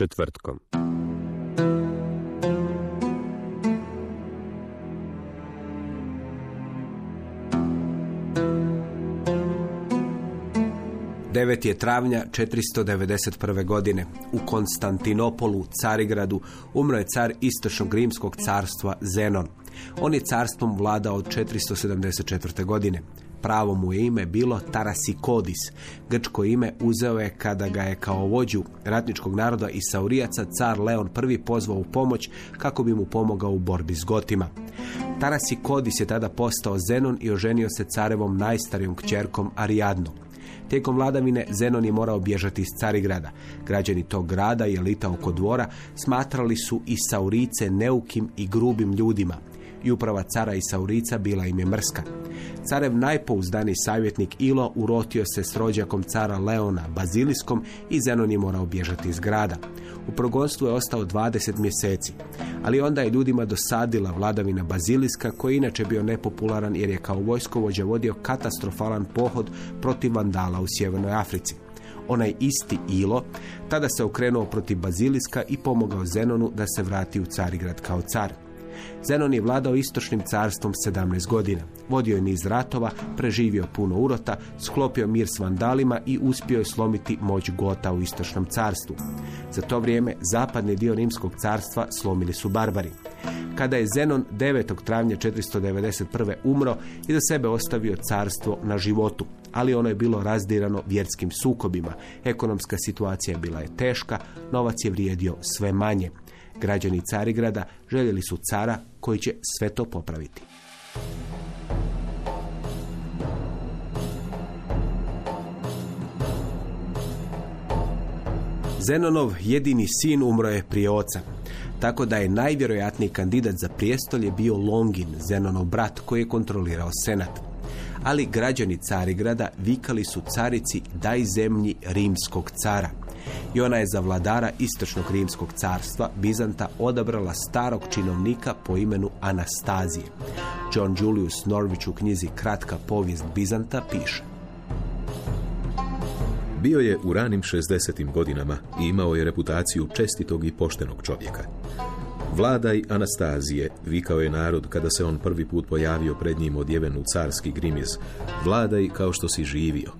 Četvrtkom. Devet je travnja 491. godine. U Konstantinopolu, Carigradu, umro je car istočnog rimskog carstva Zenon. On je carstvom vladao od 474. godine. Pravo mu je ime bilo Tarasikodis. Grčko ime uzeo je kada ga je kao vođu ratničkog naroda i Saurijaca car Leon I pozvao u pomoć kako bi mu pomogao u borbi s Gotima. Tarasikodis je tada postao Zenon i oženio se carevom najstarijom kćerkom Ariadnom. Tijekom vladavine Zenon je morao bježati iz Carigrada. Građani tog grada i elita oko dvora smatrali su i Saurice neukim i grubim ljudima. I uprava cara i Saurica bila im je mrska. Carev najpouzdaniji savjetnik Ilo urotio se s rođakom cara Leona Baziliskom i Zenon je morao bježati iz grada. U progonstvu je ostao 20 mjeseci, ali onda je ljudima dosadila vladavina Baziliska koji je inače bio nepopularan jer je kao vojskovođa vodio katastrofalan pohod protiv vandala u Sjevernoj Africi. Onaj isti Ilo tada se okrenuo protiv Baziliska i pomogao Zenonu da se vrati u Carigrad kao car. Zenon je vladao istočnim carstvom 17 godina. Vodio je niz ratova, preživio puno urota, sklopio mir s vandalima i uspio je slomiti moć Gota u istočnom carstvu. Za to vrijeme zapadni dio rimskog carstva slomili su barbari. Kada je Zenon 9. travnja 491. umro i za sebe ostavio carstvo na životu, ali ono je bilo razdirano vjerskim sukobima. Ekonomska situacija bila je teška, novac je vrijedio sve manje. Građani Carigrada željeli su cara koji će sve to popraviti. Zenonov jedini sin umro je prije oca, tako da je najvjerojatniji kandidat za prijestolje bio Longin, Zenonov brat koji je kontrolirao senat. Ali građani Carigrada vikali su carici daj zemlji rimskog cara. I ona je za vladara istočnog rimskog carstva Bizanta odabrala starog činovnika po imenu Anastazije. John Julius Norwich u knjizi Kratka povijest Bizanta piše. Bio je u ranim 60. godinama i imao je reputaciju čestitog i poštenog čovjeka. Vladaj Anastazije, vikao je narod kada se on prvi put pojavio pred njim odjeven u carski grimiz. Vladaj kao što si živio.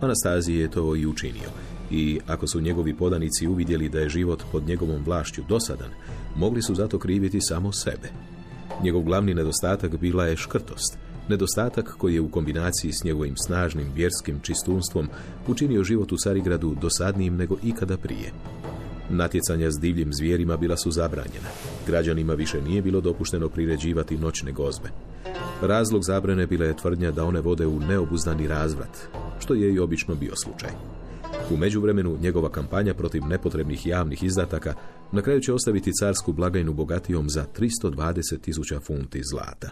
Anastazije je to i učinio i ako su njegovi podanici uvidjeli da je život pod njegovom vlašću dosadan, mogli su zato kriviti samo sebe. Njegov glavni nedostatak bila je škrtost, nedostatak koji je u kombinaciji s njegovim snažnim vjerskim čistunstvom učinio život u Carigradu dosadnijim nego ikada prije. Natjecanja s divljim zvijerima bila su zabranjena. Građanima više nije bilo dopušteno priređivati noćne gozbe. Razlog zabrane bila je tvrdnja da one vode u neobuzdani razvrat, što je i obično bio slučaj. U međuvremenu njegova kampanja protiv nepotrebnih javnih izdataka na kraju će ostaviti carsku blagajnu bogatijom za 320 tisuća funti zlata.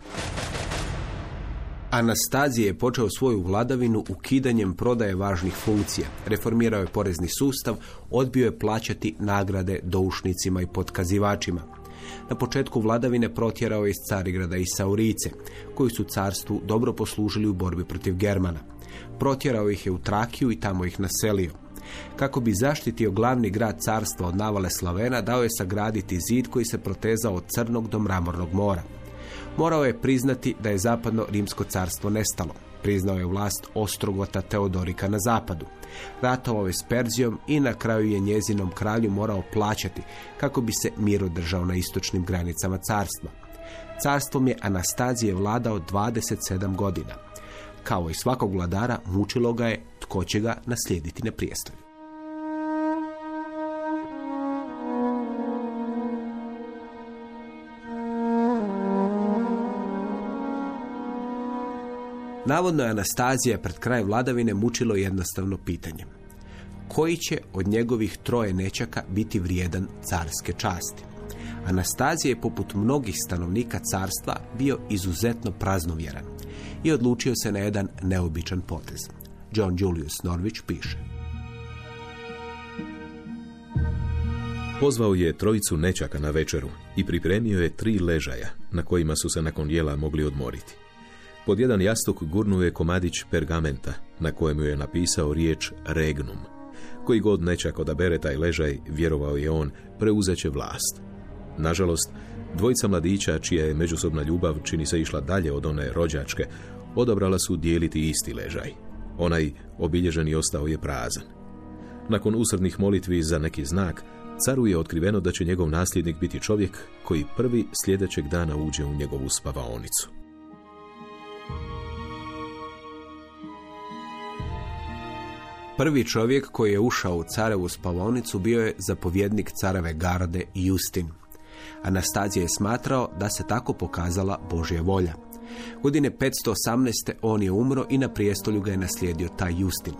Anastazije je počeo svoju vladavinu ukidanjem prodaje važnih funkcija. Reformirao je porezni sustav, odbio je plaćati nagrade doušnicima i potkazivačima. Na početku vladavine protjerao je iz Carigrada i Saurice, koji su carstvu dobro poslužili u borbi protiv Germana. Protjerao ih je u Trakiju i tamo ih naselio. Kako bi zaštitio glavni grad carstva od navale Slavena, dao je sagraditi zid koji se protezao od Crnog do Mramornog mora. Morao je priznati da je zapadno rimsko carstvo nestalo. Priznao je vlast Ostrogota Teodorika na zapadu. Ratovao je s Perzijom i na kraju je njezinom kralju morao plaćati kako bi se mir održao na istočnim granicama carstva. Carstvom je Anastazije vladao 27 godina. Kao i svakog vladara, mučilo ga je tko će ga naslijediti na prijestolju. Navodno je Anastazija pred kraj vladavine mučilo jednostavno pitanje. Koji će od njegovih troje nečaka biti vrijedan carske časti? Anastazija je poput mnogih stanovnika carstva bio izuzetno praznovjeran i odlučio se na jedan neobičan potez. John Julius Norvić piše. Pozvao je trojicu nečaka na večeru i pripremio je tri ležaja na kojima su se nakon jela mogli odmoriti. Pod jedan jastuk gurnuo je komadić pergamenta na kojemu je napisao riječ regnum. Koji god nečak odabere taj ležaj, vjerovao je on, preuzeće vlast. Nažalost, dvojica mladića, čija je međusobna ljubav čini se išla dalje od one rođačke, odabrala su dijeliti isti ležaj. Onaj obilježeni ostao je prazan. Nakon usrednih molitvi za neki znak, caru je otkriveno da će njegov nasljednik biti čovjek koji prvi sljedećeg dana uđe u njegovu spavaonicu. Prvi čovjek koji je ušao u carevu spavonicu bio je zapovjednik careve garde Justin. Anastazija je smatrao da se tako pokazala Božja volja. Godine 518. on je umro i na prijestolju ga je naslijedio taj Justin.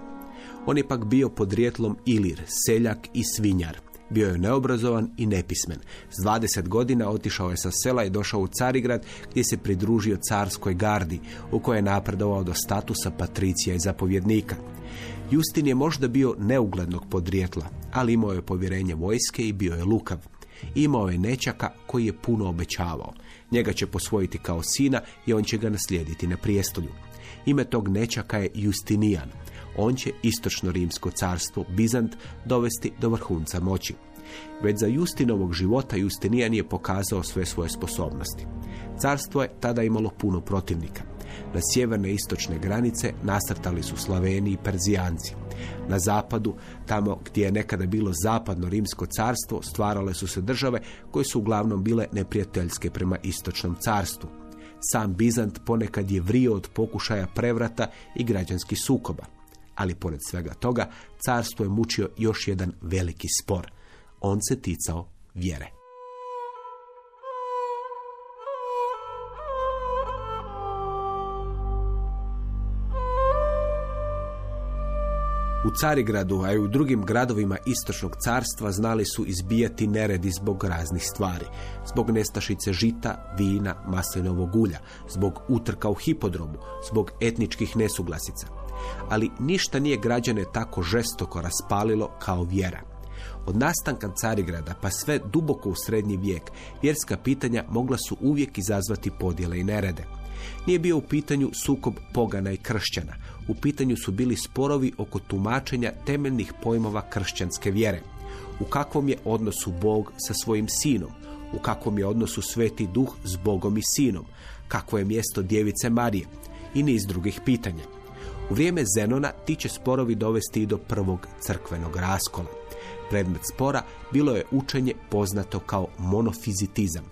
On je pak bio podrijetlom Ilir, seljak i svinjar. Bio je neobrazovan i nepismen. S 20 godina otišao je sa sela i došao u Carigrad gdje se pridružio carskoj gardi u kojoj je napredovao do statusa patricija i zapovjednika. Justin je možda bio neuglednog podrijetla, ali imao je povjerenje vojske i bio je lukav. Imao je nečaka koji je puno obećavao. Njega će posvojiti kao sina i on će ga naslijediti na prijestolju. Ime tog nečaka je Justinijan. On će istočno rimsko carstvo Bizant dovesti do vrhunca moći. Već za Justinovog života Justinijan je pokazao sve svoje sposobnosti. Carstvo je tada imalo puno protivnika. Na sjeverne istočne granice nasrtali su Slaveni i Perzijanci. Na zapadu, tamo gdje je nekada bilo zapadno rimsko carstvo, stvarale su se države koje su uglavnom bile neprijateljske prema istočnom carstvu. Sam Bizant ponekad je vrio od pokušaja prevrata i građanskih sukoba. Ali pored svega toga, carstvo je mučio još jedan veliki spor. On se ticao vjere. U Carigradu, a i u drugim gradovima istočnog carstva znali su izbijati neredi zbog raznih stvari. Zbog nestašice žita, vina, maslinovog ulja, zbog utrka u hipodromu, zbog etničkih nesuglasica. Ali ništa nije građane tako žestoko raspalilo kao vjera. Od nastanka Carigrada pa sve duboko u srednji vijek, vjerska pitanja mogla su uvijek izazvati podjele i nerede. Nije bio u pitanju sukob pogana i kršćana. U pitanju su bili sporovi oko tumačenja temeljnih pojmova kršćanske vjere. U kakvom je odnosu Bog sa svojim sinom? U kakvom je odnosu sveti duh s Bogom i sinom? Kakvo je mjesto djevice Marije? I niz drugih pitanja. U vrijeme Zenona ti će sporovi dovesti i do prvog crkvenog raskola. Predmet spora bilo je učenje poznato kao monofizitizam.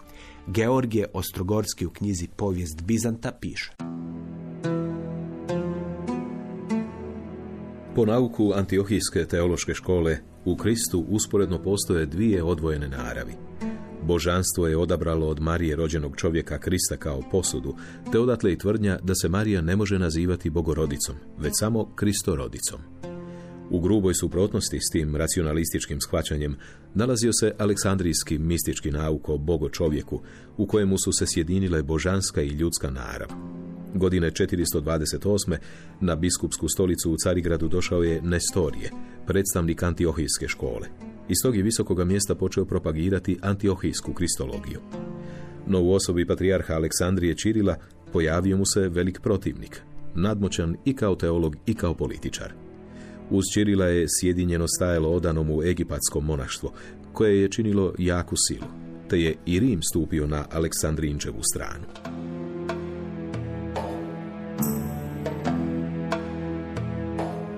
Georgije Ostrogorski u knjizi Povijest Bizanta piše. Po nauku Antiohijske teološke škole, u Kristu usporedno postoje dvije odvojene naravi. Božanstvo je odabralo od Marije rođenog čovjeka Krista kao posudu, te odatle i tvrdnja da se Marija ne može nazivati bogorodicom, već samo Kristorodicom. U gruboj suprotnosti s tim racionalističkim shvaćanjem nalazio se aleksandrijski mistički nauk o bogo čovjeku, u kojemu su se sjedinile božanska i ljudska narav. Godine 428. na biskupsku stolicu u Carigradu došao je Nestorije, predstavnik antiohijske škole. Iz tog je visokoga mjesta počeo propagirati antiohijsku kristologiju. No u osobi patrijarha Aleksandrije Čirila pojavio mu se velik protivnik, nadmoćan i kao teolog i kao političar. Uz Čirila je sjedinjeno stajalo odanom u egipatskom monaštvo, koje je činilo jaku silu, te je i Rim stupio na Aleksandrinčevu stranu.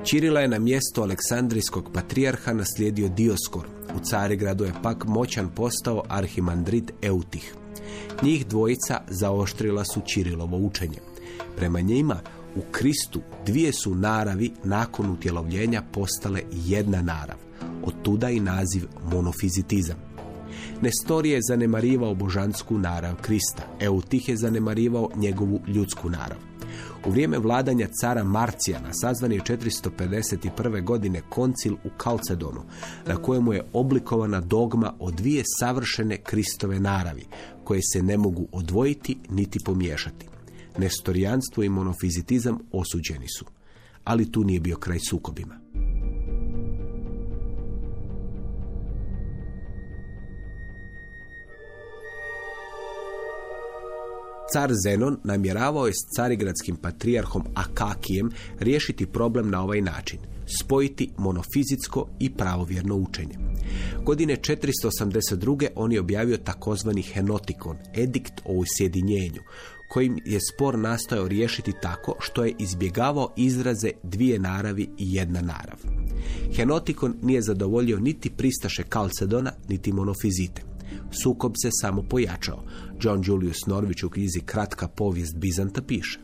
Čirila je na mjesto Aleksandrijskog patrijarha naslijedio Dioskor. U Carigradu je pak moćan postao arhimandrit Eutih. Njih dvojica zaoštrila su Čirilovo učenje. Prema njima u Kristu dvije su naravi nakon utjelovljenja postale jedna narav. Od tuda i naziv monofizitizam. Nestorije je zanemarivao božansku narav Krista. Eutih je zanemarivao njegovu ljudsku narav. U vrijeme vladanja cara Marcijana sazvan je 451. godine koncil u Kalcedonu, na kojemu je oblikovana dogma o dvije savršene Kristove naravi, koje se ne mogu odvojiti niti pomiješati. Nestorijanstvo i monofizitizam osuđeni su, ali tu nije bio kraj sukobima. Car Zenon namjeravao je s carigradskim patrijarhom Akakijem riješiti problem na ovaj način, spojiti monofizitsko i pravovjerno učenje. Godine 482. on je objavio takozvani henotikon, edikt o usjedinjenju, kojim je spor nastojao riješiti tako što je izbjegavao izraze dvije naravi i jedna narav. Henotikon nije zadovoljio niti pristaše Kalcedona, niti monofizite. Sukob se samo pojačao. John Julius Norvić u knjizi Kratka povijest Bizanta piše.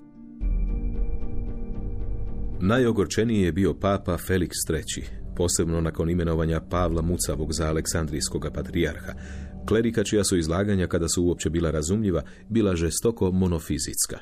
Najogorčeniji je bio papa Felix III, posebno nakon imenovanja Pavla Mucavog za Aleksandrijskog patrijarha, klerika čija su izlaganja, kada su uopće bila razumljiva, bila žestoko monofizitska.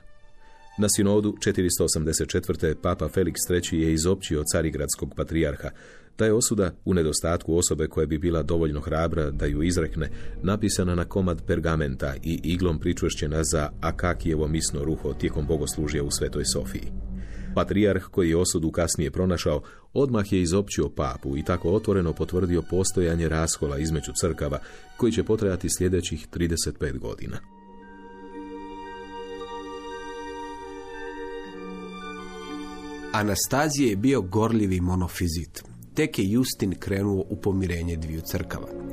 Na sinodu 484. papa Felix III je izopćio carigradskog patrijarha. Ta je osuda, u nedostatku osobe koja bi bila dovoljno hrabra da ju izrekne, napisana na komad pergamenta i iglom pričvršćena za Akakijevo misno ruho tijekom bogoslužja u Svetoj Sofiji. Patrijarh koji je osudu kasnije pronašao, odmah je izopćio papu i tako otvoreno potvrdio postojanje raskola između crkava koji će potrajati sljedećih 35 godina. Anastazije je bio gorljivi monofizit. Tek je Justin krenuo u pomirenje dviju crkava.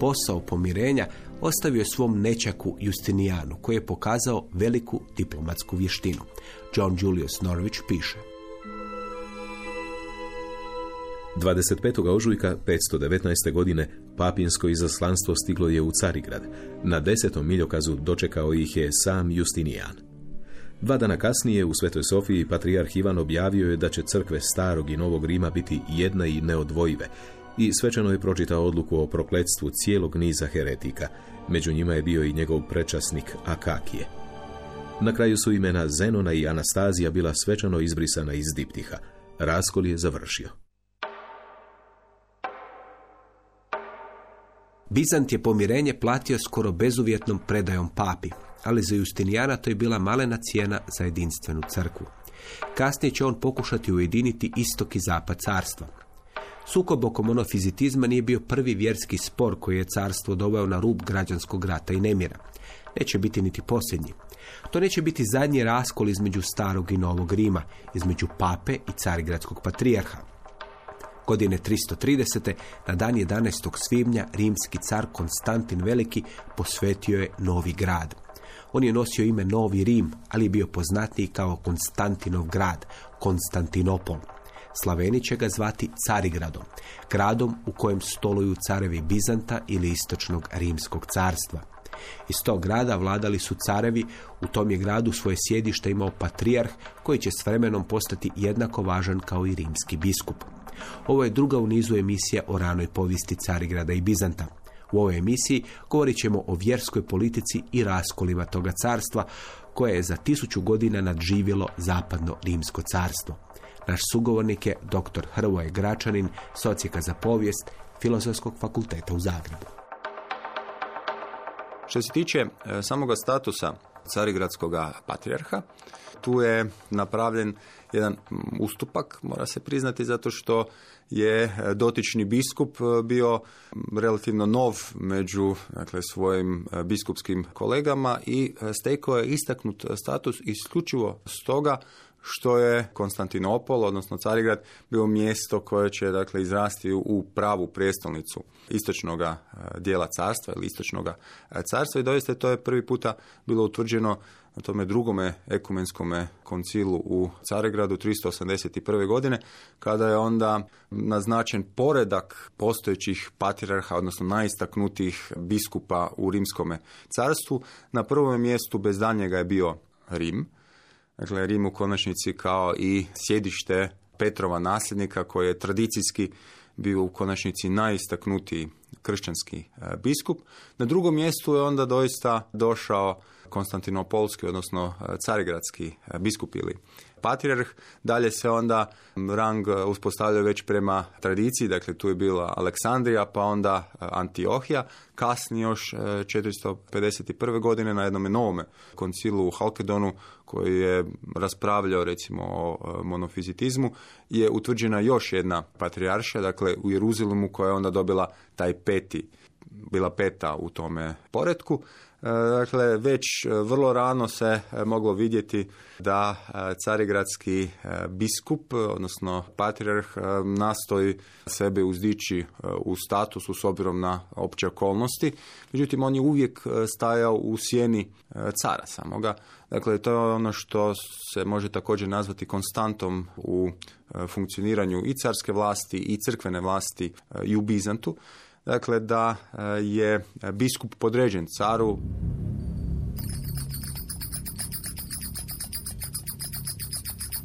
Posao pomirenja ostavio je svom nečaku Justinijanu, koji je pokazao veliku diplomatsku vještinu. John Julius Norwich piše. 25. ožujka 519. godine papinsko izaslanstvo stiglo je u Carigrad. Na desetom miljokazu dočekao ih je sam Justinijan. Dva dana kasnije u Svetoj Sofiji patrijarh Ivan objavio je da će crkve starog i novog Rima biti jedna i neodvojive i svečano je pročitao odluku o prokletstvu cijelog niza heretika. Među njima je bio i njegov prečasnik Akakije. Na kraju su imena Zenona i Anastazija bila svečano izbrisana iz diptiha. Raskol je završio. Bizant je pomirenje platio skoro bezuvjetnom predajom papi, ali za Justinijana to je bila malena cijena za jedinstvenu crkvu. Kasnije će on pokušati ujediniti istok i zapad carstva. Sukob oko monofizitizma nije bio prvi vjerski spor koji je carstvo doveo na rub građanskog rata i nemira. Neće biti niti posljednji. To neće biti zadnji raskol između starog i novog Rima, između pape i carigradskog patrijarha. Godine 330. na dan 11. svibnja rimski car Konstantin Veliki posvetio je novi grad. On je nosio ime Novi Rim, ali je bio poznatiji kao Konstantinov grad, Konstantinopol. Slaveni će ga zvati Carigradom, gradom u kojem stoluju carevi Bizanta ili Istočnog Rimskog carstva. Iz tog grada vladali su carevi, u tom je gradu svoje sjedište imao patrijarh koji će s vremenom postati jednako važan kao i rimski biskup. Ovo je druga u nizu emisija o ranoj povijesti Carigrada i Bizanta. U ovoj emisiji govorit ćemo o vjerskoj politici i raskolima toga carstva koje je za tisuću godina nadživjelo zapadno rimsko carstvo. Naš sugovornik je dr. Hrvoje Gračanin, socijeka za povijest Filozofskog fakulteta u Zagrebu. Što se tiče e, samoga statusa carigradskog patrijarha, tu je napravljen jedan ustupak, mora se priznati, zato što je e, dotični biskup e, bio relativno nov među dakle, svojim biskupskim kolegama i stekao je istaknut status isključivo stoga što je Konstantinopol, odnosno Carigrad, bio mjesto koje će dakle izrasti u pravu prijestolnicu istočnog dijela carstva ili istočnog carstva i doista to je prvi puta bilo utvrđeno na tome drugome ekumenskome koncilu u Carigradu 381. godine, kada je onda naznačen poredak postojećih patrijarha, odnosno najistaknutijih biskupa u rimskome carstvu. Na prvom mjestu bez danjega je bio Rim, Dakle, Rim u konačnici kao i sjedište Petrova nasljednika koji je tradicijski bio u konačnici najistaknutiji kršćanski e, biskup. Na drugom mjestu je onda doista došao Konstantinopolski, odnosno e, carigradski e, biskup ili patrijarh. Dalje se onda rang uspostavljao već prema tradiciji, dakle tu je bila Aleksandrija, pa onda Antiohija. Kasnije još 451. godine na jednom novome koncilu u Halkedonu koji je raspravljao recimo o monofizitizmu, je utvrđena još jedna patrijaršija, dakle u Jeruzalemu koja je onda dobila taj peti, bila peta u tome poredku. E, dakle, već e, vrlo rano se e, moglo vidjeti da carigradski biskup, odnosno patrijarh, nastoji sebe uzdići u statusu s obzirom na opće okolnosti. Međutim, on je uvijek stajao u sjeni cara samoga. Dakle, to je ono što se može također nazvati konstantom u funkcioniranju i carske vlasti i crkvene vlasti i u Bizantu dakle da e, je biskup podređen caru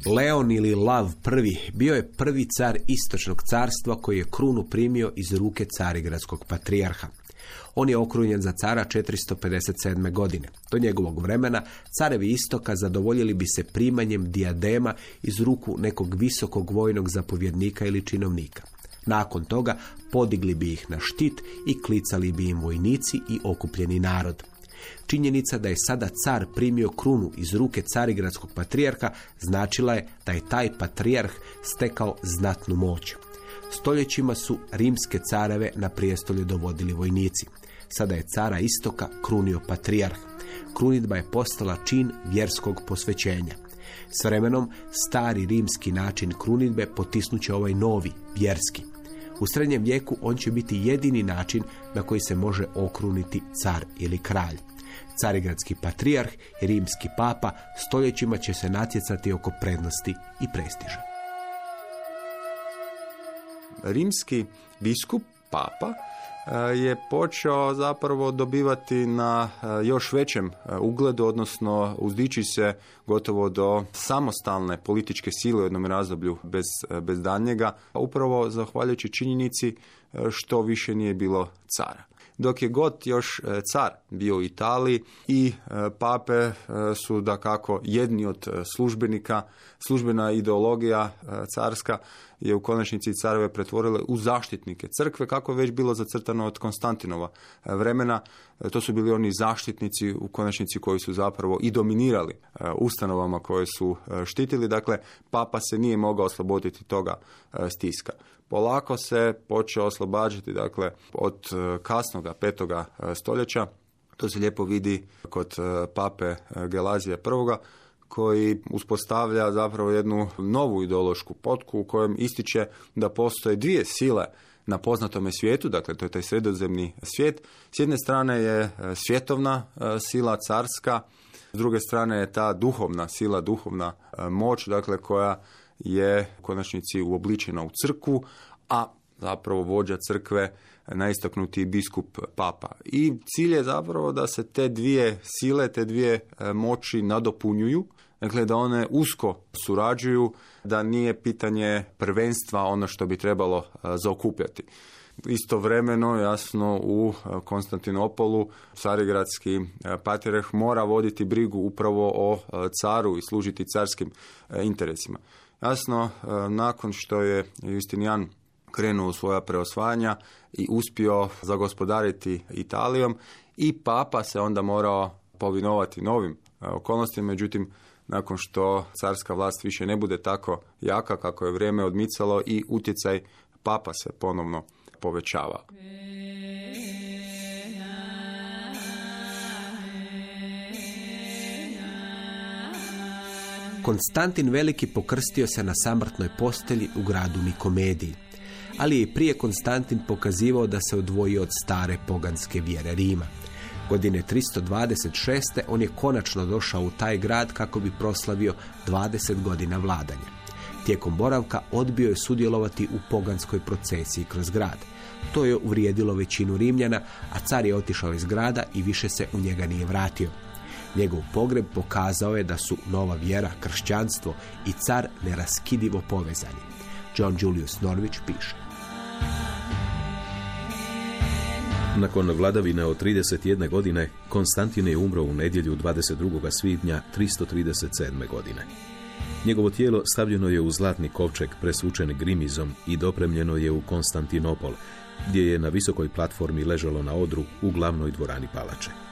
Leon ili Lav I bio je prvi car istočnog carstva koji je krunu primio iz ruke carigradskog patrijarha. On je okrunjen za cara 457. godine. Do njegovog vremena carevi istoka zadovoljili bi se primanjem dijadema iz ruku nekog visokog vojnog zapovjednika ili činovnika. Nakon toga podigli bi ih na štit i klicali bi im vojnici i okupljeni narod. Činjenica da je sada car primio krunu iz ruke carigradskog patrijarha značila je da je taj patrijarh stekao znatnu moć. Stoljećima su rimske careve na prijestolje dovodili vojnici. Sada je cara istoka krunio patrijarh. Krunitba je postala čin vjerskog posvećenja. S vremenom stari rimski način krunitbe potisnuće ovaj novi, vjerski. U srednjem vijeku on će biti jedini način na koji se može okruniti car ili kralj. Carigradski patrijarh i rimski papa stoljećima će se natjecati oko prednosti i prestiža. Rimski biskup, papa, je počeo zapravo dobivati na e, još većem e, ugledu, odnosno uzdići se gotovo do samostalne političke sile u jednom razdoblju bez, bez danjega, upravo zahvaljujući činjenici što više nije bilo cara dok je god još car bio u Italiji i pape su da kako jedni od službenika, službena ideologija carska je u konačnici careve pretvorile u zaštitnike crkve, kako je već bilo zacrtano od Konstantinova vremena. E, to su bili oni zaštitnici u konačnici koji su zapravo i dominirali e, ustanovama koje su e, štitili. Dakle, papa se nije mogao osloboditi toga stiska. Polako se počeo oslobađati dakle, od kasnoga petoga stoljeća. To se lijepo vidi kod pape Gelazija I koji uspostavlja zapravo jednu novu ideološku potku u kojem ističe da postoje dvije sile na poznatome svijetu, dakle to je taj sredozemni svijet. S jedne strane je e, svjetovna e, sila carska, s druge strane je ta duhovna sila, duhovna e, moć, dakle koja je u konačnici uobličena u crkvu, a zapravo vođa crkve najistaknutiji biskup papa. I cilj je zapravo da se te dvije sile, te dvije moći nadopunjuju Dakle, da one usko surađuju, da nije pitanje prvenstva ono što bi trebalo e, zaokupljati. Istovremeno, jasno, u e, Konstantinopolu carigradski e, patrijarh mora voditi brigu upravo o caru i služiti carskim interesima. Jasno, nakon što je Justinian krenuo u svoja preosvajanja i uspio zagospodariti Italijom i papa se onda morao povinovati novim okolnostima, međutim nakon što carska vlast više ne bude tako jaka kako je vrijeme odmicalo i utjecaj papa se ponovno povećava. Konstantin Veliki pokrstio se na samrtnoj postelji u gradu Nikomediji, ali je i prije Konstantin pokazivao da se odvojio od stare poganske vjere Rima. Godine 326. on je konačno došao u taj grad kako bi proslavio 20 godina vladanja. Tijekom boravka odbio je sudjelovati u poganskoj procesiji kroz grad. To je uvrijedilo većinu Rimljana, a car je otišao iz grada i više se u njega nije vratio. Njegov pogreb pokazao je da su nova vjera, kršćanstvo i car neraskidivo povezani. John Julius Norwich piše. Nakon vladavine od 31 godine, Konstantin je umro u nedjelju 22. svibnja 337. godine. Njegovo tijelo stavljeno je u zlatni kovčeg presučen grimizom i dopremljeno je u Konstantinopol, gdje je na visokoj platformi ležalo na odru u glavnoj dvorani palače.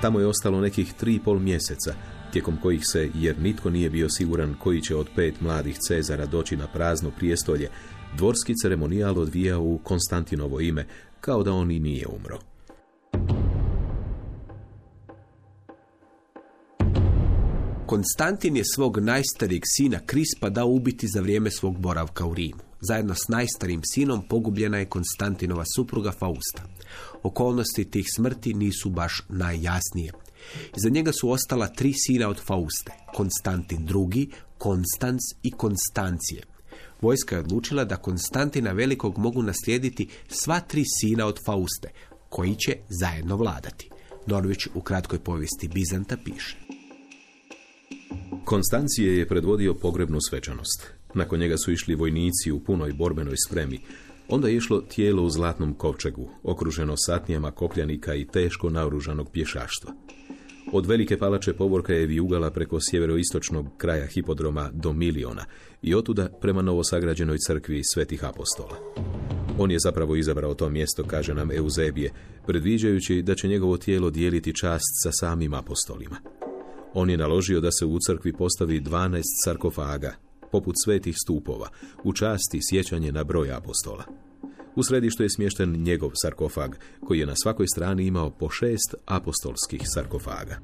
Tamo je ostalo nekih tri i pol mjeseca, tijekom kojih se, jer nitko nije bio siguran koji će od pet mladih Cezara doći na prazno prijestolje, dvorski ceremonijal odvijao u Konstantinovo ime, kao da on i nije umro. Konstantin je svog najstarijeg sina Krispa dao ubiti za vrijeme svog boravka u Rimu. Zajedno s najstarijim sinom pogubljena je Konstantinova supruga Fausta. Okolnosti tih smrti nisu baš najjasnije. Iza njega su ostala tri sina od Fauste, Konstantin II, Konstanc i Konstancije. Vojska je odlučila da Konstantina Velikog mogu naslijediti sva tri sina od Fauste, koji će zajedno vladati. Norvić u kratkoj povijesti Bizanta piše. Konstancije je predvodio pogrebnu svečanost. Nakon njega su išli vojnici u punoj borbenoj spremi. Onda je išlo tijelo u zlatnom kovčegu, okruženo satnijama kopljanika i teško naoružanog pješaštva. Od velike palače povorka je vijugala preko sjeveroistočnog kraja hipodroma do Miliona i otuda prema novosagrađenoj crkvi svetih apostola. On je zapravo izabrao to mjesto, kaže nam Euzebije, predviđajući da će njegovo tijelo dijeliti čast sa samim apostolima. On je naložio da se u crkvi postavi 12 sarkofaga, poput svetih stupova, u časti sjećanje na broj apostola. U središtu je smješten njegov sarkofag, koji je na svakoj strani imao po šest apostolskih sarkofaga.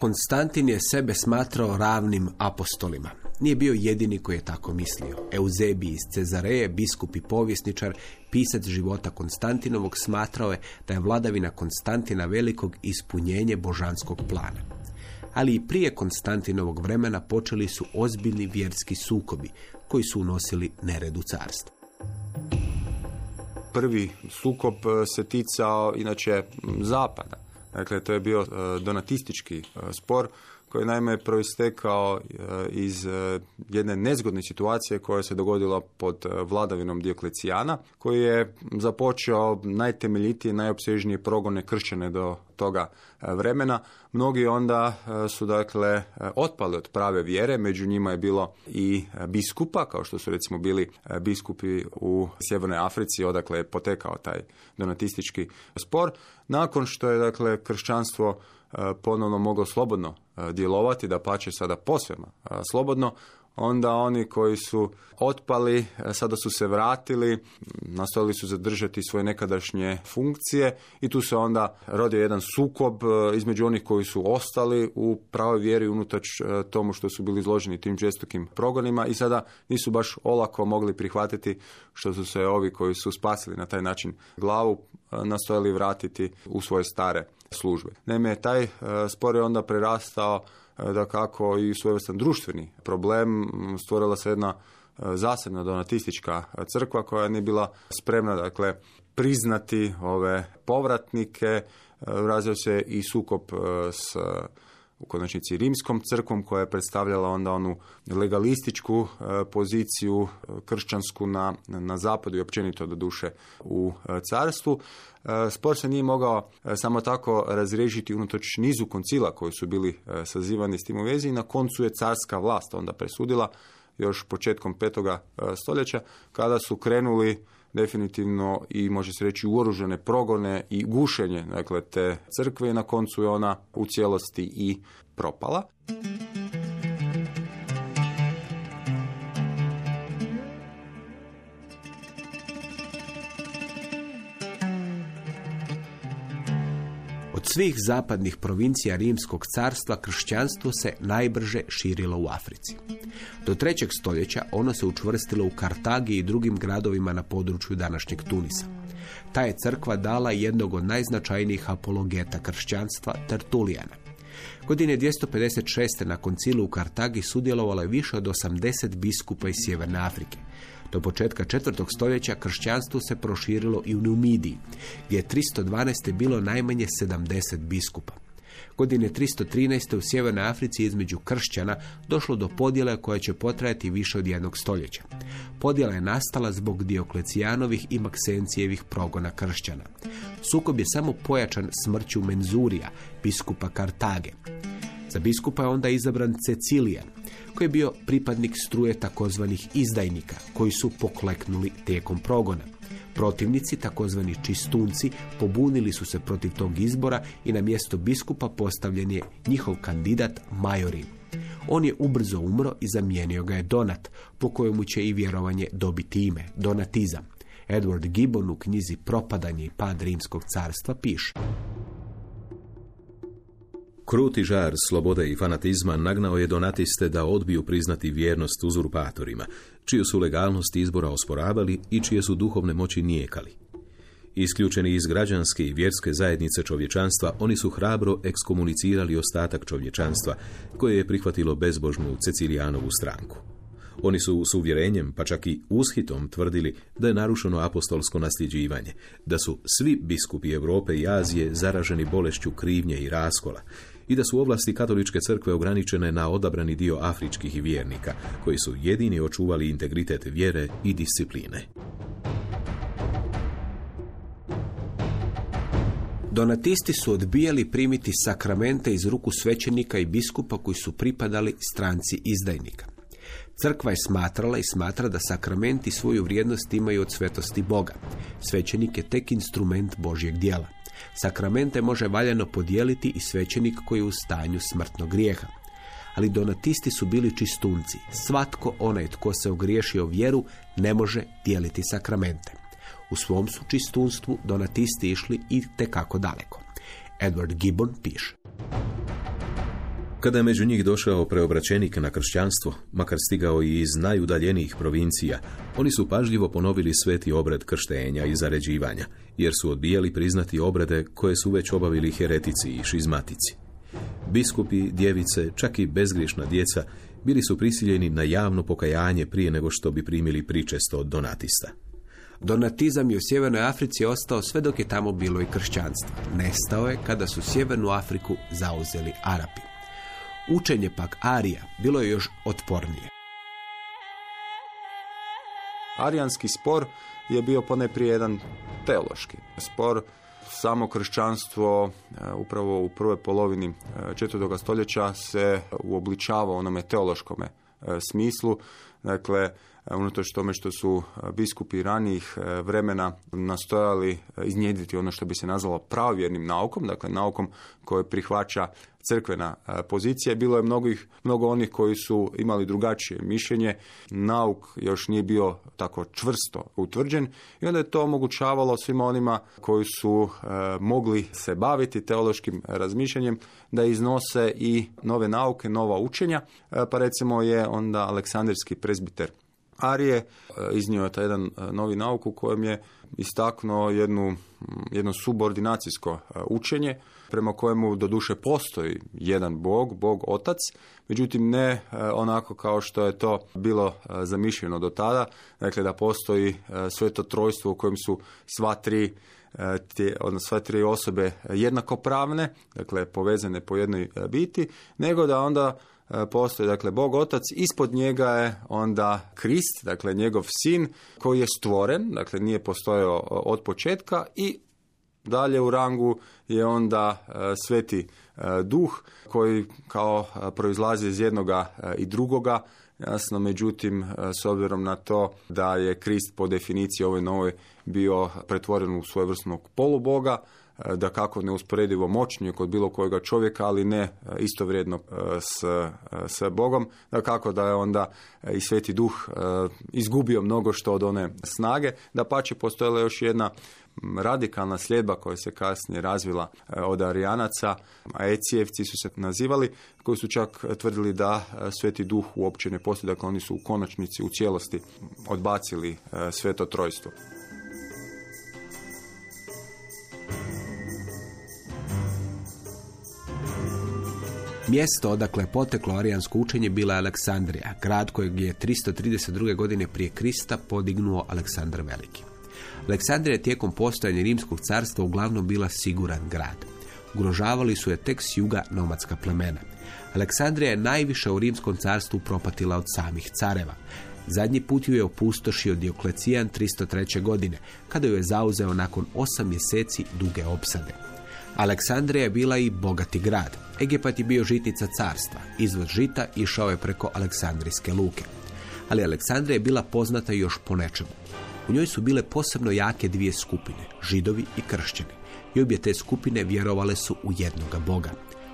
Konstantin je sebe smatrao ravnim apostolima. Nije bio jedini koji je tako mislio. Euzebij iz Cezareje, biskup i povjesničar, pisac života Konstantinovog, smatrao je da je vladavina Konstantina Velikog ispunjenje božanskog plana. Ali i prije Konstantinovog vremena počeli su ozbiljni vjerski sukobi koji su unosili nered u carstvo. Prvi sukob e, se ticao inače zapada. Dakle, to je bio e, donatistički e, spor koji je naime proistekao iz jedne nezgodne situacije koja se dogodila pod vladavinom Dioklecijana, koji je započeo najtemeljitije, najopsežnije progone kršćane do toga e, vremena. Mnogi onda e, su dakle e, otpali od prave vjere, među njima je bilo i biskupa, kao što su recimo bili biskupi u Sjevernoj Africi, odakle je potekao taj donatistički spor. Nakon što je dakle kršćanstvo ponovno moglo slobodno djelovati, da pače sada posvema slobodno, onda oni koji su otpali, e, sada su se vratili, nastojali su zadržati svoje nekadašnje funkcije i tu se onda rodio jedan sukob e, između onih koji su ostali u pravoj vjeri unutoč e, tomu što su bili izloženi tim žestokim progonima i sada nisu baš olako mogli prihvatiti što su se ovi koji su spasili na taj način glavu nastojali vratiti u svoje stare službe. Naime, taj spor je onda prerastao da kako i svojevrstan društveni problem stvorila se jedna e, zasebna donatistička crkva koja nije bila spremna dakle priznati ove povratnike e, razvio se i sukob s u konačnici rimskom crkvom koja je predstavljala onda onu legalističku poziciju kršćansku na, na zapadu i općenito do duše u carstvu. E, spor se nije mogao e, samo tako razriješiti unatoč nizu koncila koji su bili e, sazivani s tim u vezi i na koncu je carska vlast onda presudila još početkom petoga stoljeća kada su krenuli definitivno i može se reći uoružene progone i gušenje dakle te crkve i na koncu je ona u cijelosti i propala. Svih zapadnih provincija Rimskog carstva kršćanstvo se najbrže širilo u Africi. Do trećeg stoljeća ono se učvrstilo u Kartagi i drugim gradovima na području današnjeg Tunisa. Ta je crkva dala jednog od najznačajnijih apologeta kršćanstva, Tertulijana. Godine 256. na koncilu u Kartagi sudjelovalo je više od 80 biskupa iz Sjeverne Afrike. Do početka četvrtog stoljeća kršćanstvo se proširilo i u Numidiji, gdje je 312. bilo najmanje 70 biskupa. Godine 313. u Sjevernoj Africi između kršćana došlo do podjele koja će potrajati više od jednog stoljeća. Podjela je nastala zbog Dioklecijanovih i Maksencijevih progona kršćana. Sukob je samo pojačan smrću Menzurija, biskupa Kartage. Za biskupa je onda izabran Cecilijan, koji je bio pripadnik struje takozvanih izdajnika, koji su pokleknuli tijekom progona. Protivnici, takozvani čistunci, pobunili su se protiv tog izbora i na mjesto biskupa postavljen je njihov kandidat Majorin. On je ubrzo umro i zamijenio ga je Donat, po kojemu će i vjerovanje dobiti ime, Donatizam. Edward Gibbon u knjizi Propadanje i pad Rimskog carstva piše. Kruti žar slobode i fanatizma nagnao je donatiste da odbiju priznati vjernost uzurpatorima, čiju su legalnost izbora osporavali i čije su duhovne moći nijekali. Isključeni iz građanske i vjerske zajednice čovječanstva, oni su hrabro ekskomunicirali ostatak čovječanstva, koje je prihvatilo bezbožnu Cecilijanovu stranku. Oni su s uvjerenjem, pa čak i ushitom tvrdili da je narušeno apostolsko nasljeđivanje, da su svi biskupi Europe i Azije zaraženi bolešću krivnje i raskola i da su ovlasti katoličke crkve ograničene na odabrani dio afričkih vjernika, koji su jedini očuvali integritet vjere i discipline. Donatisti su odbijali primiti sakramente iz ruku svećenika i biskupa koji su pripadali stranci izdajnika. Crkva je smatrala i smatra da sakramenti svoju vrijednost imaju od svetosti Boga. Svećenik je tek instrument Božjeg dijela. Sakramente može valjano podijeliti i svećenik koji je u stanju smrtnog grijeha. Ali donatisti su bili čistunci. Svatko onaj tko se ogriješio vjeru ne može dijeliti sakramente. U svom su čistunstvu donatisti išli i tekako daleko. Edward Gibbon piše. Kada je među njih došao preobraćenik na kršćanstvo, makar stigao i iz najudaljenijih provincija, oni su pažljivo ponovili sveti obred krštenja i zaređivanja, jer su odbijali priznati obrede koje su već obavili heretici i šizmatici. Biskupi, djevice, čak i bezgriješna djeca bili su prisiljeni na javno pokajanje prije nego što bi primili pričesto od donatista. Donatizam je u Sjevernoj Africi ostao sve dok je tamo bilo i kršćanstvo. Nestao je kada su Sjevernu Afriku zauzeli Arapi. Učenje pak Arija bilo je još otpornije. Arijanski spor je bio poneprije jedan teološki spor. Samo kršćanstvo e, upravo u prvoj polovini e, četvrtoga stoljeća se uobličava onome teološkome e, smislu. Dakle, unatoč tome što su biskupi ranijih vremena nastojali iznjediti ono što bi se nazvalo pravovjernim naukom, dakle naukom koje prihvaća crkvena pozicija. Bilo je mnogih, mnogo onih koji su imali drugačije mišljenje. Nauk još nije bio tako čvrsto utvrđen i onda je to omogućavalo svima onima koji su mogli se baviti teološkim razmišljanjem da iznose i nove nauke, nova učenja. pa recimo je onda Aleksandrijski prezbiter Arije iznio je taj jedan novi nauk u kojem je istaknuo jednu, jedno subordinacijsko učenje prema kojemu doduše postoji jedan bog, bog otac, međutim ne e, onako kao što je to bilo e, zamišljeno do tada, dakle da postoji e, sveto trojstvo u kojem su sva tri te, odnosno sve tri osobe jednakopravne, dakle povezane po jednoj biti, nego da onda postoji dakle Bog Otac, ispod njega je onda Krist, dakle njegov sin koji je stvoren, dakle nije postojao od početka i Dalje u rangu je onda e, sveti e, duh koji kao e, proizlazi iz jednoga i drugoga. Jasno, međutim, s obzirom na to da je Krist po definiciji ovoj novoj bio pretvoren u svojevrsnog poluboga, da kako neusporedivo moćnije kod bilo kojega čovjeka, ali ne istovrijedno s, s Bogom, da kako da je onda i Sveti Duh izgubio mnogo što od one snage, da pače postojala još jedna radikalna sljedba koja se kasnije razvila od Arijanaca, a Ecijevci su se nazivali, koji su čak tvrdili da Sveti Duh uopće ne postoji, dakle oni su u konačnici u cijelosti odbacili sveto trojstvo. Mjesto odakle poteklo arijansko učenje bila je Aleksandrija, grad kojeg je 332. godine prije Krista podignuo Aleksandar Veliki. Aleksandrija je tijekom postojanja Rimskog carstva uglavnom bila siguran grad. Ugrožavali su je tek s juga nomadska plemena. Aleksandrija je najviše u Rimskom carstvu propatila od samih careva. Zadnji put ju je opustošio Dioklecijan 303. godine, kada ju je zauzeo nakon osam mjeseci duge opsade. Aleksandrija je bila i bogati grad. Egipat je bio žitnica carstva. Izvoz žita išao je preko Aleksandrijske luke. Ali Aleksandrija je bila poznata još po nečemu. U njoj su bile posebno jake dvije skupine, židovi i kršćani. I obje te skupine vjerovale su u jednoga boga.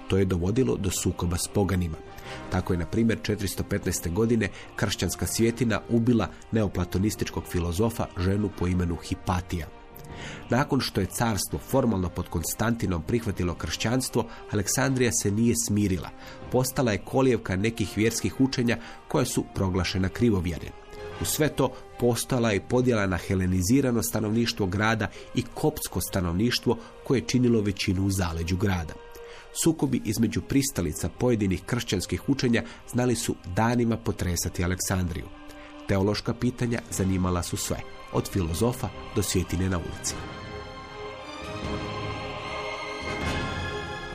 To je dovodilo do sukoba s poganima. Tako je, na primjer, 415. godine kršćanska svjetina ubila neoplatonističkog filozofa ženu po imenu Hipatija. Nakon što je carstvo formalno pod Konstantinom prihvatilo kršćanstvo, Aleksandrija se nije smirila. Postala je kolijevka nekih vjerskih učenja koja su proglašena krivovjerjem. U sve to postala je podjela na helenizirano stanovništvo grada i koptsko stanovništvo koje je činilo većinu u zaleđu grada. Sukobi između pristalica pojedinih kršćanskih učenja znali su danima potresati Aleksandriju. Teološka pitanja zanimala su sve, od filozofa do svjetine na ulici.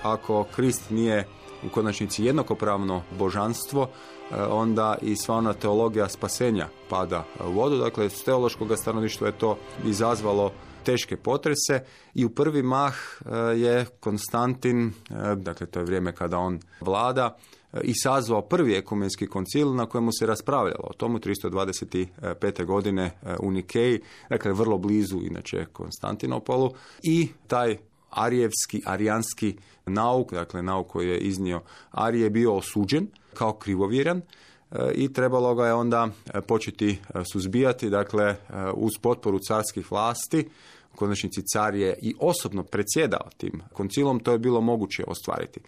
Ako Krist nije u konačnici jednakopravno božanstvo, e, onda i sva ona teologija spasenja pada u vodu. Dakle, s teološkog stanovišta je to izazvalo teške potrese i u prvi mah e, je Konstantin, e, dakle to je vrijeme kada on vlada, i sazvao prvi ekumenski koncil na kojemu se raspravljalo o tomu 325. godine u Nikeji, dakle vrlo blizu inače Konstantinopolu i taj arijevski, arijanski nauk, dakle nauk koji je iznio Arije, bio osuđen kao krivovjeran e, i trebalo ga je onda e, početi e, suzbijati, dakle uz potporu carskih vlasti, u konačnici car je i osobno predsjedao tim koncilom, to je bilo moguće ostvariti.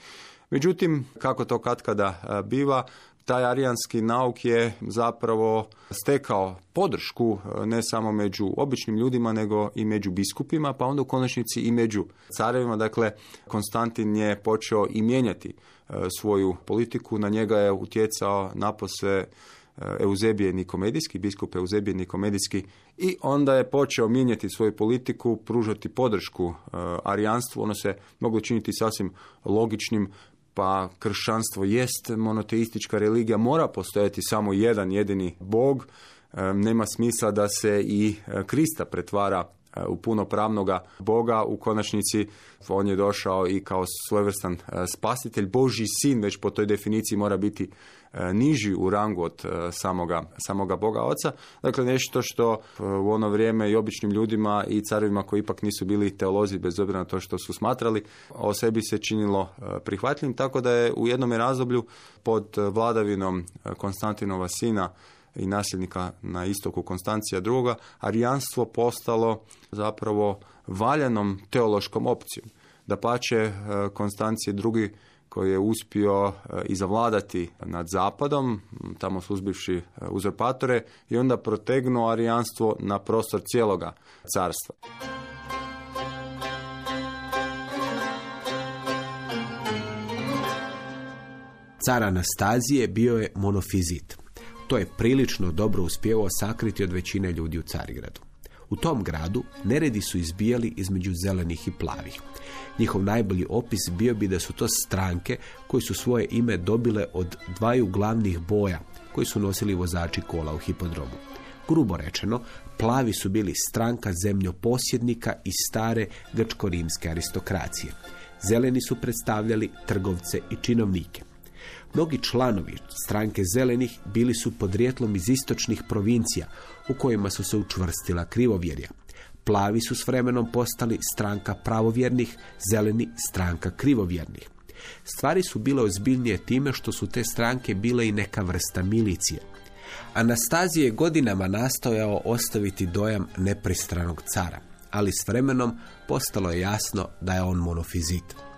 Međutim, kako to katkada biva, taj arijanski nauk je zapravo stekao podršku e, ne samo među običnim ljudima, nego i među biskupima, pa onda u konačnici i među carevima. Dakle, Konstantin je počeo i mijenjati e, svoju politiku, na njega je utjecao napose e, Euzebije Nikomedijski, biskup Euzebije Nikomedijski i onda je počeo mijenjati svoju politiku, pružati podršku arijanstvu, ono se moglo činiti sasvim logičnim pa kršćanstvo jest monoteistička religija, mora postojati samo jedan jedini bog, nema smisla da se i e, Krista pretvara u punopravnoga Boga. U konačnici on je došao i kao svojevrstan spasitelj. Boži sin već po toj definiciji mora biti E, niži u rangu od e, samoga, samoga Boga Oca. Dakle, nešto što e, u ono vrijeme i običnim ljudima i carevima koji ipak nisu bili teolozi, bez obzira na to što su smatrali, o sebi se činilo prihvatljivim, tako da je u jednom razdoblju pod vladavinom Konstantinova sina i nasljednika na istoku Konstancija II. arijanstvo postalo zapravo valjanom teološkom opcijom. Da pače Konstancije II koji je uspio e, i zavladati nad zapadom, tamo suzbivši e, uzurpatore i onda protegnuo arijanstvo na prostor cijeloga carstva. Car Anastazije bio je monofizit. To je prilično dobro uspjevao sakriti od većine ljudi u Carigradu. U tom gradu neredi su izbijali između zelenih i plavih. Njihov najbolji opis bio bi da su to stranke koje su svoje ime dobile od dvaju glavnih boja koji su nosili vozači kola u hipodromu. Grubo rečeno, plavi su bili stranka zemljoposjednika i stare grčko-rimske aristokracije. Zeleni su predstavljali trgovce i činovnike. Mnogi članovi stranke zelenih bili su podrijetlom iz istočnih provincija u kojima su se učvrstila krivovjerja. Plavi su s vremenom postali stranka pravovjernih, zeleni stranka krivovjernih. Stvari su bile ozbiljnije time što su te stranke bile i neka vrsta milicije. Anastazije je godinama nastojao ostaviti dojam nepristranog cara, ali s vremenom postalo je jasno da je on monofizit.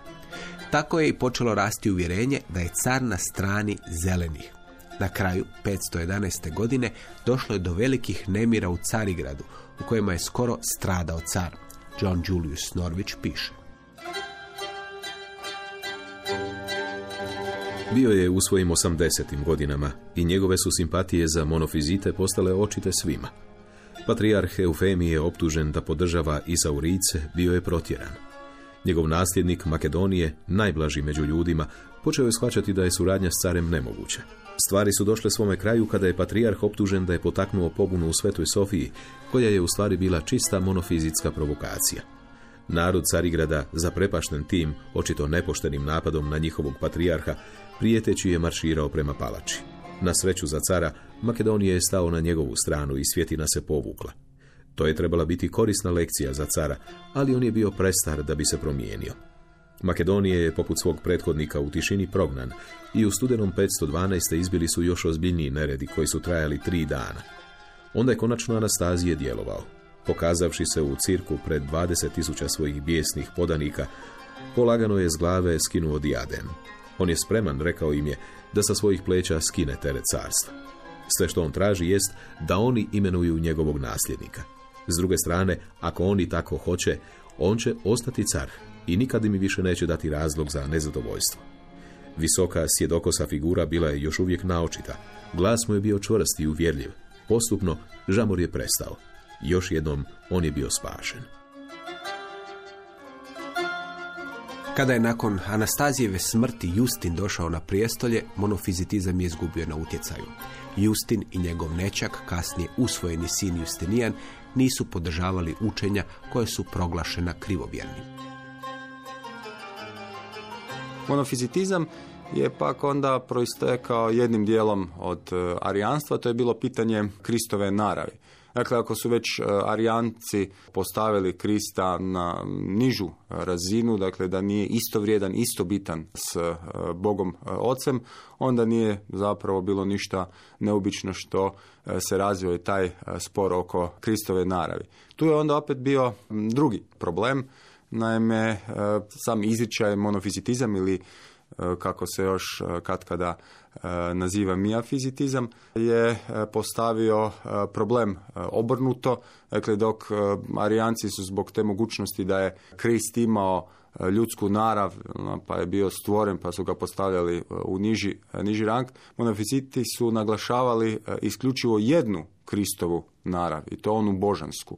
Tako je i počelo rasti uvjerenje da je car na strani zelenih. Na kraju 511. godine došlo je do velikih nemira u Carigradu, u kojima je skoro stradao car. John Julius Norvić piše. Bio je u svojim 80. godinama i njegove su simpatije za monofizite postale očite svima. Patrijarh Eufemije je optužen da podržava Isaurice, bio je protjeran. Njegov nasljednik Makedonije, najblaži među ljudima, počeo je shvaćati da je suradnja s carem nemoguća. Stvari su došle svome kraju kada je patrijarh optužen da je potaknuo pobunu u Svetoj Sofiji, koja je u stvari bila čista monofizitska provokacija. Narod Carigrada, zaprepašten tim, očito nepoštenim napadom na njihovog patrijarha, prijeteći je marširao prema palači. Na sreću za cara, Makedonija je stao na njegovu stranu i svjetina se povukla. To je trebala biti korisna lekcija za cara, ali on je bio prestar da bi se promijenio. Makedonije je poput svog prethodnika u tišini prognan i u studenom 512. izbili su još ozbiljniji neredi koji su trajali tri dana. Onda je konačno Anastazije djelovao. Pokazavši se u cirku pred 20.000 svojih bijesnih podanika, polagano je s glave skinuo diadem. On je spreman, rekao im je, da sa svojih pleća skine teret carstva. Sve što on traži jest da oni imenuju njegovog nasljednika. S druge strane, ako oni tako hoće, on će ostati car i nikad mi više neće dati razlog za nezadovoljstvo. Visoka sjedokosa figura bila je još uvijek naočita. Glas mu je bio čvrst i uvjerljiv. Postupno, žamor je prestao. Još jednom, on je bio spašen. Kada je nakon Anastazijeve smrti Justin došao na prijestolje, monofizitizam je izgubio na utjecaju. Justin i njegov nečak, kasnije usvojeni sin Justinijan, nisu podržavali učenja koje su proglašena krivovjernim. Monofizitizam je pak onda proistekao jednim dijelom od e, arijanstva, to je bilo pitanje Kristove naravi. Dakle, ako su već e, arijanci postavili Krista na nižu razinu, dakle da nije isto vrijedan, isto bitan s e, Bogom Ocem, onda nije zapravo bilo ništa neobično što se razvio i taj spor oko Kristove naravi. Tu je onda opet bio drugi problem, naime sam izričaj monofizitizam ili kako se još kad kada naziva miafizitizam, je postavio problem obrnuto, dakle dok arijanci su zbog te mogućnosti da je Krist imao ljudsku narav, pa je bio stvoren, pa su ga postavljali u niži, niži rang, monofiziti su naglašavali isključivo jednu Kristovu narav i to onu božansku.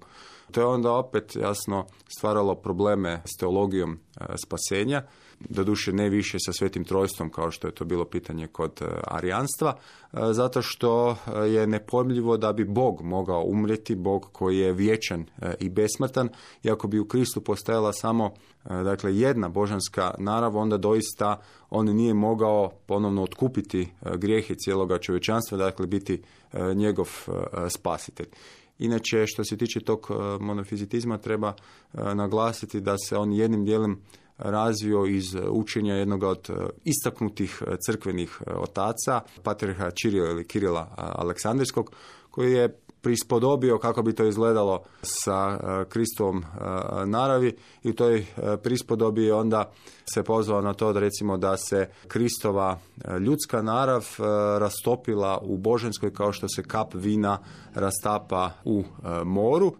To je onda opet jasno stvaralo probleme s teologijom spasenja, doduše ne više sa svetim trojstvom kao što je to bilo pitanje kod arijanstva, zato što je nepojmljivo da bi Bog mogao umrijeti, Bog koji je vječan i besmrtan, i ako bi u Kristu postajala samo dakle, jedna božanska narav, onda doista on nije mogao ponovno otkupiti grijehe cijeloga čovječanstva, dakle biti njegov spasitelj. Inače, što se tiče tog monofizitizma, treba naglasiti da se on jednim dijelom razvio iz učenja jednog od istaknutih crkvenih otaca, patriarha Čirila ili Kirila Aleksandrijskog, koji je prispodobio kako bi to izgledalo sa Kristovom naravi i u toj prispodobi onda se pozvao na to da recimo da se Kristova ljudska narav rastopila u boženskoj kao što se kap vina rastapa u moru.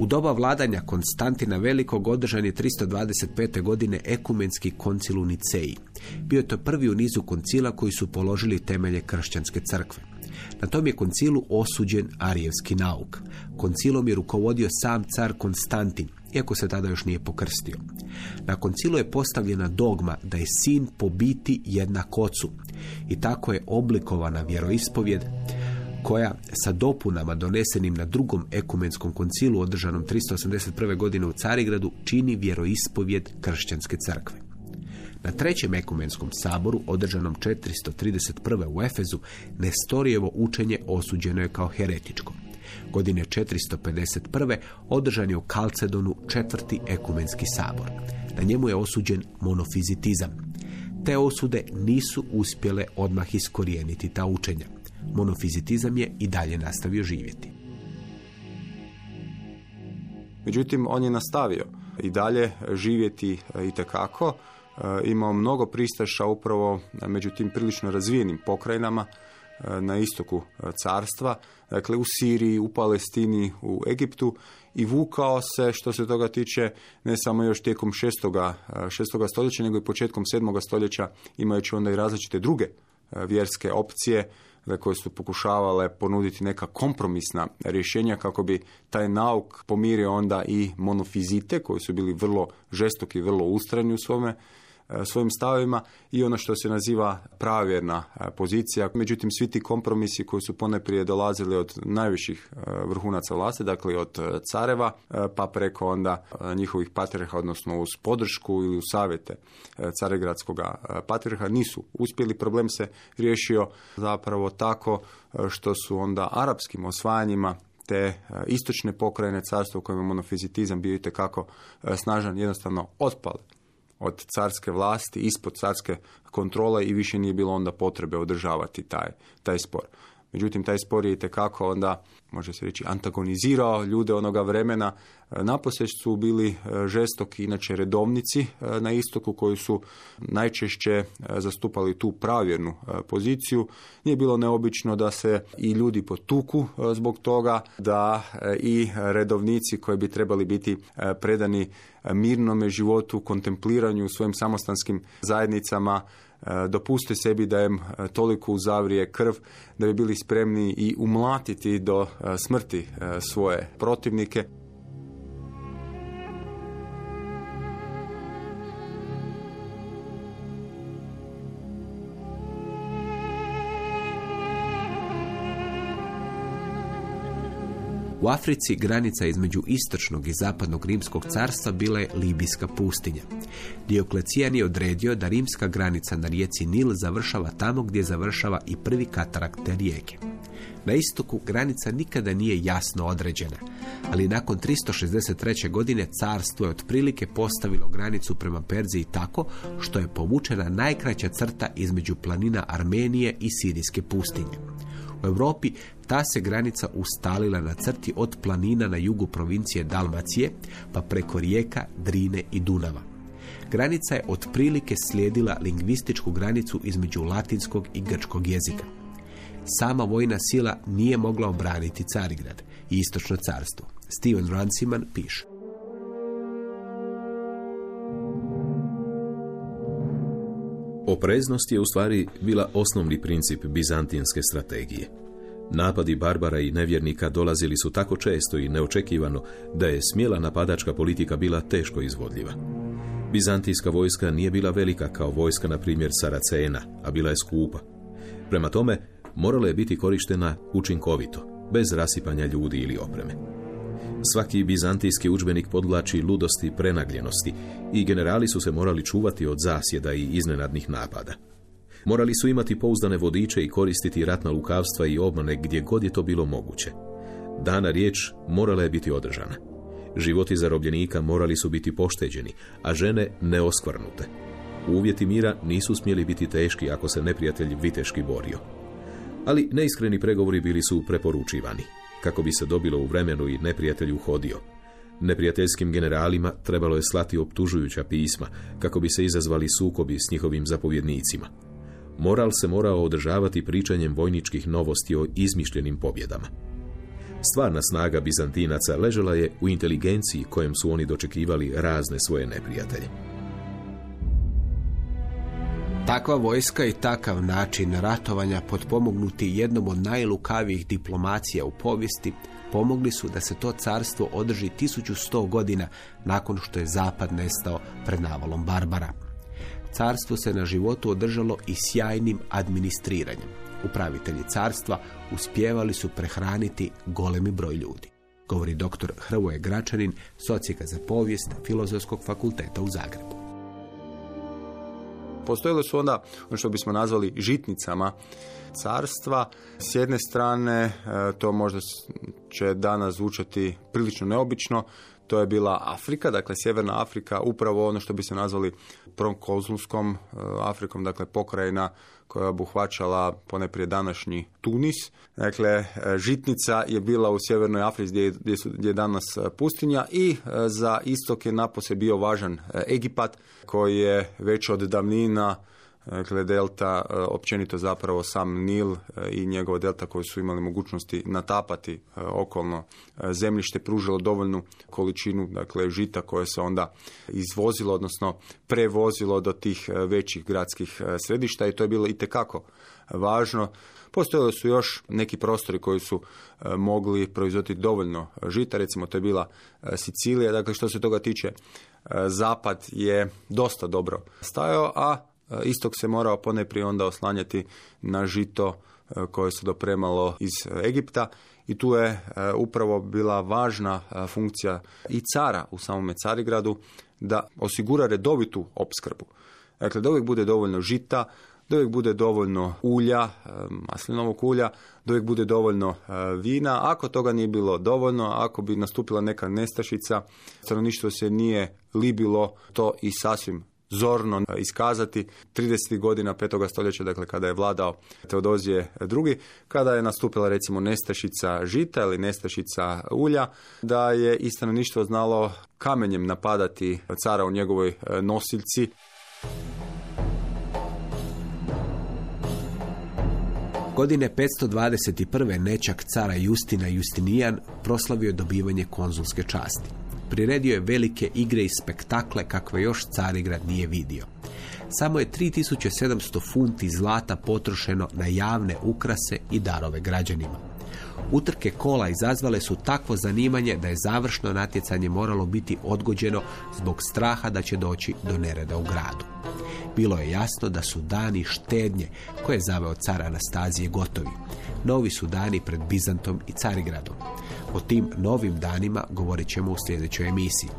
U doba vladanja Konstantina Velikog održan je 325. godine ekumenski koncil u Niceji. Bio je to prvi u nizu koncila koji su položili temelje kršćanske crkve. Na tom je koncilu osuđen arijevski nauk. Koncilom je rukovodio sam car Konstantin, iako se tada još nije pokrstio. Na koncilu je postavljena dogma da je sin po biti jednak ocu i tako je oblikovana vjeroispovjed koja sa dopunama donesenim na drugom ekumenskom koncilu održanom 381. godine u Carigradu čini vjeroispovjed kršćanske crkve. Na trećem ekumenskom saboru, održanom 431. u Efezu, Nestorijevo učenje osuđeno je kao heretičko. Godine 451. održan je u Kalcedonu četvrti ekumenski sabor. Na njemu je osuđen monofizitizam. Te osude nisu uspjele odmah iskorijeniti ta učenja. Monofizitizam je i dalje nastavio živjeti. Međutim, on je nastavio i dalje živjeti i tekako. Imao mnogo pristaša upravo među tim prilično razvijenim pokrajinama na istoku carstva, dakle u Siriji, u Palestini, u Egiptu i vukao se što se toga tiče ne samo još tijekom šestoga, šestoga stoljeća, nego i početkom sedmoga stoljeća imajući onda i različite druge vjerske opcije koje su pokušavale ponuditi neka kompromisna rješenja kako bi taj nauk pomirio onda i monofizite koji su bili vrlo žestoki vrlo ustrajni u svome svojim stavima i ono što se naziva pravjerna e, pozicija. Međutim, svi ti kompromisi koji su poneprije dolazili od najviših e, vrhunaca vlasti, dakle od careva, pa preko onda njihovih patriarha, odnosno uz podršku ili u savjete caregradskog patriarha, nisu uspjeli. Problem se riješio zapravo tako što su onda arapskim osvajanjima te istočne pokrajine carstva u kojem je monofizitizam bio itekako snažan, jednostavno otpali od carske vlasti, ispod carske kontrole i više nije bilo onda potrebe održavati taj, taj spor. Međutim, taj spor je itekako onda, može se reći, antagonizirao ljude onoga vremena. E, Naposeć su bili e, žestoki, inače redovnici e, na istoku koji su najčešće zastupali tu pravjernu poziciju. Nije bilo neobično da se i ljudi potuku zbog toga, da i redovnici koji bi trebali biti predani mirnome životu, kontempliranju u svojim samostanskim zajednicama, dopuste sebi da im e, toliko uzavrije krv da bi bili spremni i umlatiti do e, smrti svoje protivnike. U Africi granica između istočnog i zapadnog rimskog carstva bila je Libijska pustinja. Dioklecijan je odredio da rimska granica na rijeci Nil završava tamo gdje završava i prvi katarak te rijeke. Na istoku granica nikada nije jasno određena, ali nakon 363. godine carstvo je otprilike postavilo granicu prema Perziji tako što je povučena najkraća crta između planina Armenije i Sirijske pustinje. U Europi ta se granica ustalila na crti od planina na jugu provincije Dalmacije, pa preko rijeka, Drine i Dunava. Granica je otprilike slijedila lingvističku granicu između latinskog i grčkog jezika. Sama vojna sila nije mogla obraniti Carigrad i istočno carstvo. Steven Ranciman piše. Opreznost je u stvari bila osnovni princip bizantinske strategije. Napadi Barbara i nevjernika dolazili su tako često i neočekivano da je smjela napadačka politika bila teško izvodljiva. Bizantijska vojska nije bila velika kao vojska, na primjer, Saracena, a bila je skupa. Prema tome, morala je biti korištena učinkovito, bez rasipanja ljudi ili opreme. Svaki bizantijski udžbenik podlači ludosti prenagljenosti i generali su se morali čuvati od zasjeda i iznenadnih napada. Morali su imati pouzdane vodiče i koristiti ratna lukavstva i obmane gdje god je to bilo moguće. Dana riječ morala je biti održana. Životi zarobljenika morali su biti pošteđeni, a žene neoskvrnute. Uvjeti mira nisu smjeli biti teški ako se neprijatelj viteški borio. Ali neiskreni pregovori bili su preporučivani, kako bi se dobilo u vremenu i neprijatelj uhodio. Neprijateljskim generalima trebalo je slati optužujuća pisma, kako bi se izazvali sukobi s njihovim zapovjednicima. Moral se morao održavati pričanjem vojničkih novosti o izmišljenim pobjedama. Stvarna snaga Bizantinaca ležela je u inteligenciji kojem su oni dočekivali razne svoje neprijatelje. Takva vojska i takav način ratovanja potpomognuti jednom od najlukavijih diplomacija u povijesti pomogli su da se to carstvo održi 1100 godina nakon što je zapad nestao pred navalom Barbara. Carstvo se na životu održalo i sjajnim administriranjem. Upravitelji carstva uspjevali su prehraniti golemi broj ljudi. Govori dr. Hrvoje Gračanin, socijeka za povijest Filozofskog fakulteta u Zagrebu. Postojile su onda ono što bismo nazvali žitnicama carstva. S jedne strane, e, to možda će danas zvučati prilično neobično, to je bila Afrika, dakle Sjeverna Afrika, upravo ono što bi se nazvali prokonzulskom e, Afrikom, dakle pokrajina koja je obuhvaćala poneprije današnji Tunis. Dakle, e, žitnica je bila u Sjevernoj Africi gdje, gdje, su, gdje je danas pustinja i za istok je napose bio važan Egipat koji je već od davnina Dakle, delta, e, općenito zapravo sam Nil e, i njegova delta koji su imali mogućnosti natapati e, okolno zemljište pružilo dovoljnu količinu dakle, žita koje se onda izvozilo, odnosno prevozilo do tih većih gradskih središta i to je bilo itekako važno. Postojali su još neki prostori koji su mogli proizvoditi dovoljno žita, recimo to je bila Sicilija, dakle što se toga tiče zapad je dosta dobro stajao, a Istok se morao poneprije onda oslanjati na žito e, koje se dopremalo iz Egipta i tu je e, upravo bila važna e, funkcija i cara u samome Carigradu da osigura redovitu opskrbu. Dakle, da uvijek bude dovoljno žita, da uvijek bude dovoljno ulja, maslinovog ulja, da uvijek bude dovoljno vina. Ako toga nije bilo dovoljno, ako bi nastupila neka nestašica, stanovništvo se nije libilo to i sasvim zorno iskazati 30. godina petoga stoljeća, dakle kada je vladao Teodozije II, kada je nastupila recimo nestašica žita ili nestašica ulja, da je i stanovništvo znalo kamenjem napadati cara u njegovoj e, nosiljci. Godine 521. nečak cara Justina Justinijan proslavio dobivanje konzulske časti priredio je velike igre i spektakle kakve još Carigrad nije vidio. Samo je 3700 funti zlata potrošeno na javne ukrase i darove građanima. Utrke kola izazvale su takvo zanimanje da je završno natjecanje moralo biti odgođeno zbog straha da će doći do nereda u gradu. Bilo je jasno da su dani štednje koje je zaveo car Anastazije gotovi. Novi su dani pred Bizantom i Carigradom. O tim novim danima govorit ćemo u sljedećoj emisiji.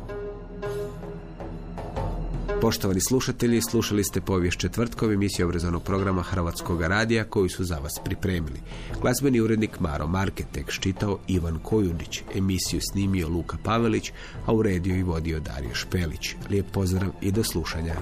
Poštovani slušatelji, slušali ste povijest četvrtkom emisiju obrazovnog programa Hrvatskog radija koju su za vas pripremili. Glazbeni urednik Maro Marketek čitao Ivan Kojundić, emisiju snimio Luka Pavelić, a u rediju i vodio Dario Špelić. Lijep pozdrav i do slušanja.